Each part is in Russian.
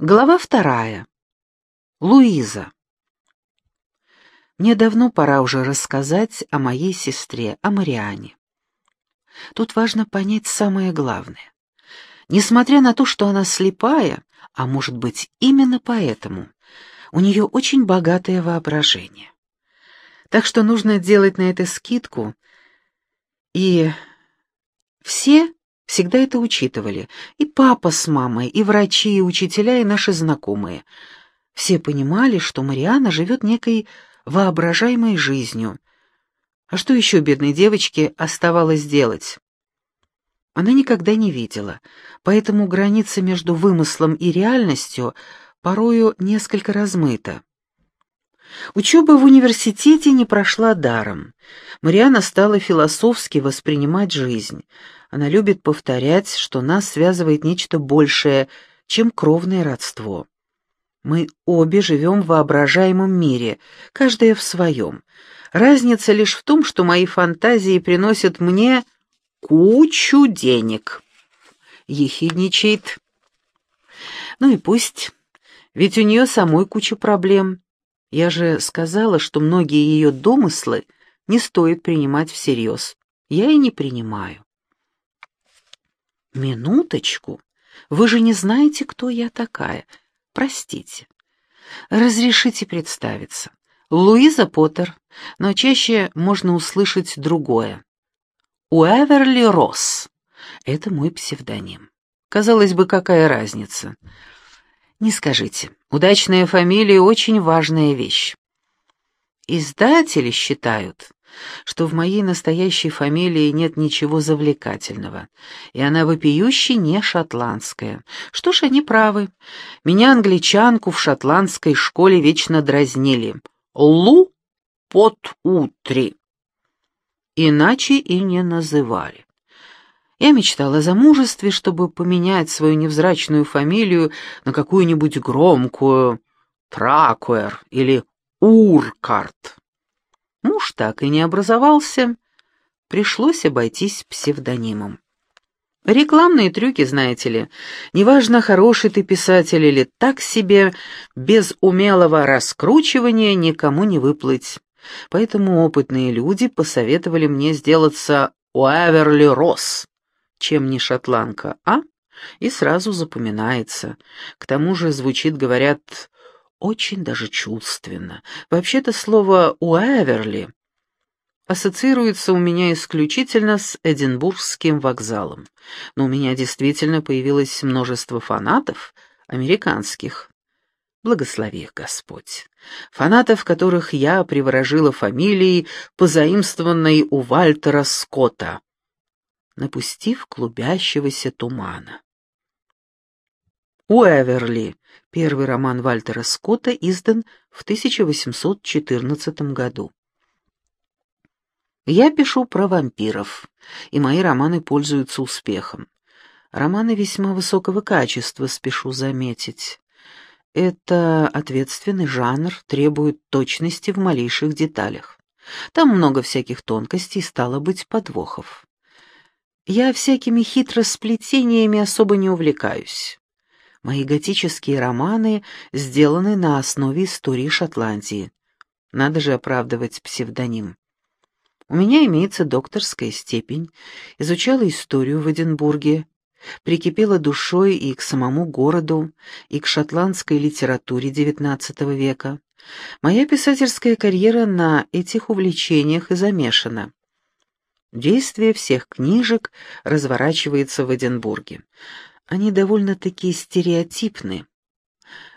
Глава вторая. Луиза. Мне давно пора уже рассказать о моей сестре, о Мариане. Тут важно понять самое главное. Несмотря на то, что она слепая, а может быть именно поэтому, у нее очень богатое воображение. Так что нужно делать на это скидку, и все всегда это учитывали. И папа с мамой, и врачи, и учителя, и наши знакомые. Все понимали, что Мариана живет некой воображаемой жизнью. А что еще бедной девочке оставалось делать? Она никогда не видела, поэтому граница между вымыслом и реальностью порою несколько размыта. Учеба в университете не прошла даром. Мариана стала философски воспринимать жизнь. Она любит повторять, что нас связывает нечто большее, чем кровное родство. Мы обе живем в воображаемом мире, каждая в своем. Разница лишь в том, что мои фантазии приносят мне кучу денег. Ехидничает. Ну и пусть, ведь у нее самой куча проблем. Я же сказала, что многие ее домыслы не стоит принимать всерьез. Я и не принимаю. Минуточку. Вы же не знаете, кто я такая. Простите. Разрешите представиться. Луиза Поттер, но чаще можно услышать другое. Уэверли Росс. Это мой псевдоним. Казалось бы, какая разница? Не скажите. Удачная фамилия — очень важная вещь. Издатели считают, что в моей настоящей фамилии нет ничего завлекательного, и она вопиюще не шотландская. Что ж, они правы. Меня, англичанку, в шотландской школе вечно дразнили. Лу под утри. Иначе и не называли. Я мечтала о замужестве, чтобы поменять свою невзрачную фамилию на какую-нибудь громкую Тракуэр или Уркарт. Муж так и не образовался, пришлось обойтись псевдонимом. Рекламные трюки, знаете ли, неважно, хороший ты писатель или так себе, без умелого раскручивания никому не выплыть. Поэтому опытные люди посоветовали мне сделаться Уэверли Росс чем не шотландка, а? И сразу запоминается. К тому же звучит, говорят, очень даже чувственно. Вообще-то слово «Уэверли» ассоциируется у меня исключительно с Эдинбургским вокзалом. Но у меня действительно появилось множество фанатов, американских. Благослови их Господь. Фанатов, которых я приворожила фамилией, позаимствованной у Вальтера Скотта напустив клубящегося тумана. Уэверли, первый роман Вальтера Скотта, издан в 1814 году. Я пишу про вампиров, и мои романы пользуются успехом. Романы весьма высокого качества, спешу заметить. Это ответственный жанр, требует точности в малейших деталях. Там много всяких тонкостей, стало быть, подвохов. Я всякими хитросплетениями особо не увлекаюсь. Мои готические романы сделаны на основе истории Шотландии. Надо же оправдывать псевдоним. У меня имеется докторская степень, изучала историю в Эдинбурге, прикипела душой и к самому городу, и к шотландской литературе XIX века. Моя писательская карьера на этих увлечениях и замешана. Действие всех книжек разворачивается в Эдинбурге. Они довольно-таки стереотипны.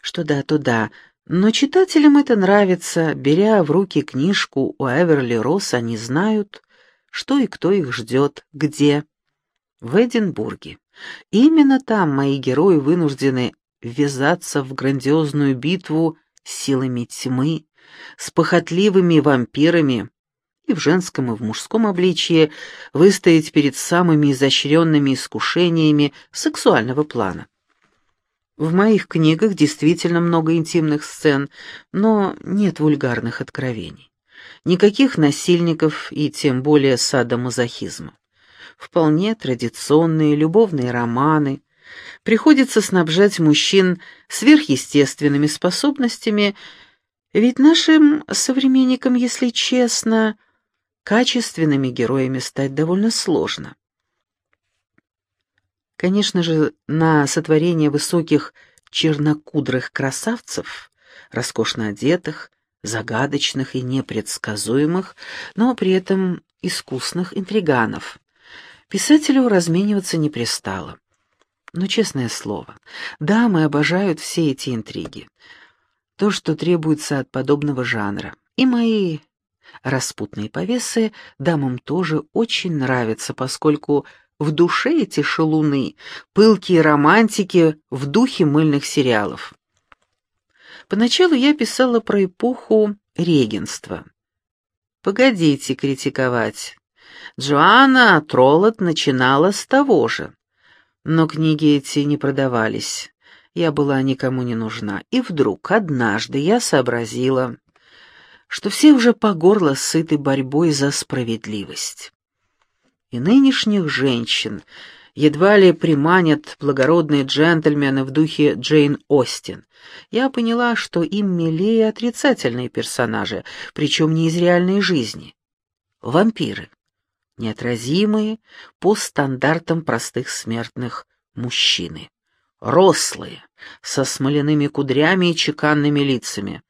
Что да, то да, но читателям это нравится. Беря в руки книжку у Эверли Росс, они знают, что и кто их ждет, где. В Эдинбурге. Именно там мои герои вынуждены ввязаться в грандиозную битву силами тьмы, с похотливыми вампирами, и в женском, и в мужском обличье выстоять перед самыми изощренными искушениями сексуального плана. В моих книгах действительно много интимных сцен, но нет вульгарных откровений. Никаких насильников и тем более садомазохизма. Вполне традиционные любовные романы, Приходится снабжать мужчин сверхъестественными способностями, ведь нашим современникам, если честно, качественными героями стать довольно сложно. Конечно же, на сотворение высоких чернокудрых красавцев, роскошно одетых, загадочных и непредсказуемых, но при этом искусных интриганов. Писателю размениваться не пристало. Но, честное слово, дамы обожают все эти интриги. То, что требуется от подобного жанра. И мои распутные повесы дамам тоже очень нравятся, поскольку в душе эти шалуны, пылкие романтики в духе мыльных сериалов. Поначалу я писала про эпоху регенства. Погодите критиковать. Джоанна Троллот начинала с того же. Но книги эти не продавались. Я была никому не нужна. И вдруг однажды я сообразила, что все уже по горло сыты борьбой за справедливость. И нынешних женщин едва ли приманят благородные джентльмены в духе Джейн Остин. Я поняла, что им милее отрицательные персонажи, причем не из реальной жизни. Вампиры. Неотразимые по стандартам простых смертных мужчины. Рослые, со смоляными кудрями и чеканными лицами.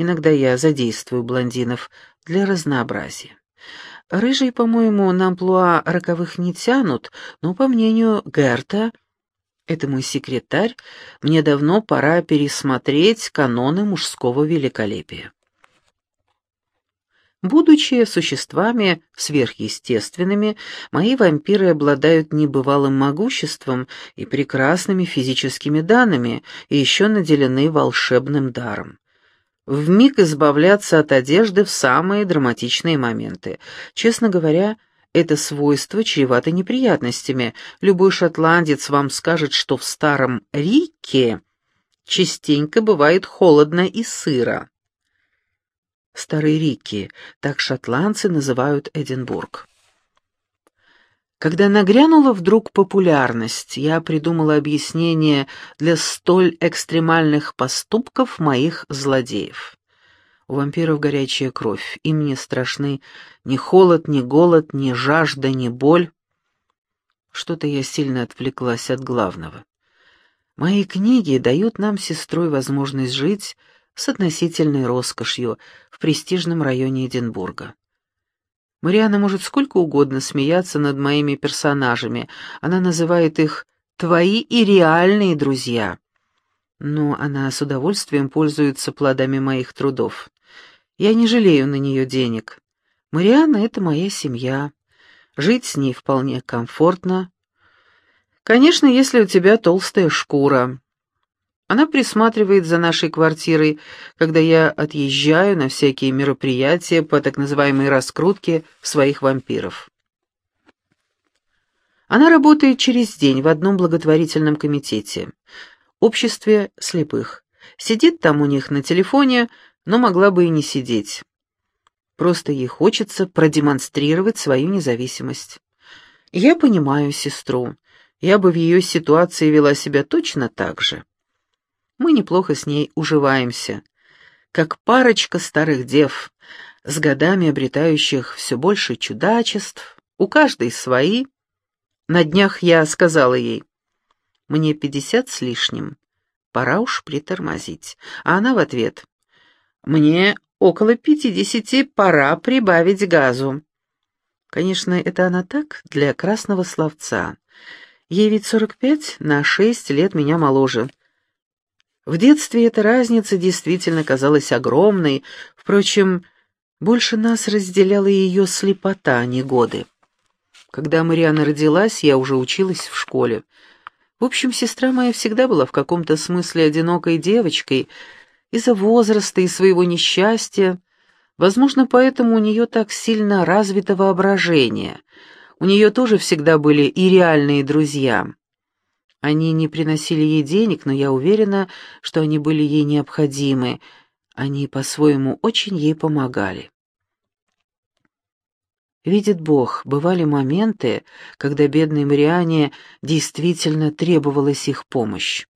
Иногда я задействую блондинов для разнообразия. Рыжие, по-моему, на амплуа роковых не тянут, но, по мнению Герта, это мой секретарь, мне давно пора пересмотреть каноны мужского великолепия. Будучи существами сверхъестественными, мои вампиры обладают небывалым могуществом и прекрасными физическими данными, и еще наделены волшебным даром вмиг избавляться от одежды в самые драматичные моменты. Честно говоря, это свойство чревато неприятностями. Любой шотландец вам скажет, что в старом Рике частенько бывает холодно и сыро. Старый Рикки, так шотландцы называют Эдинбург. Когда нагрянула вдруг популярность, я придумала объяснение для столь экстремальных поступков моих злодеев. У вампиров горячая кровь, им не страшны ни холод, ни голод, ни жажда, ни боль. Что-то я сильно отвлеклась от главного. Мои книги дают нам сестрой возможность жить с относительной роскошью в престижном районе Эдинбурга. Мариана может сколько угодно смеяться над моими персонажами. Она называет их «твои и реальные друзья». Но она с удовольствием пользуется плодами моих трудов. Я не жалею на нее денег. Мариана — это моя семья. Жить с ней вполне комфортно. Конечно, если у тебя толстая шкура. Она присматривает за нашей квартирой, когда я отъезжаю на всякие мероприятия по так называемой раскрутке своих вампиров. Она работает через день в одном благотворительном комитете, обществе слепых. Сидит там у них на телефоне, но могла бы и не сидеть. Просто ей хочется продемонстрировать свою независимость. Я понимаю сестру. Я бы в ее ситуации вела себя точно так же. Мы неплохо с ней уживаемся, как парочка старых дев, с годами обретающих все больше чудачеств, у каждой свои. На днях я сказала ей, мне пятьдесят с лишним, пора уж притормозить. А она в ответ, мне около пятидесяти, пора прибавить газу. Конечно, это она так, для красного словца. Ей ведь сорок пять, на шесть лет меня моложе. В детстве эта разница действительно казалась огромной, впрочем, больше нас разделяла ее слепота, а не годы. Когда Мариана родилась, я уже училась в школе. В общем, сестра моя всегда была в каком-то смысле одинокой девочкой из-за возраста и своего несчастья. Возможно, поэтому у нее так сильно развито воображение. У нее тоже всегда были и реальные друзья. Они не приносили ей денег, но я уверена, что они были ей необходимы. Они по-своему очень ей помогали. Видит Бог, бывали моменты, когда бедной Мариане действительно требовалась их помощь.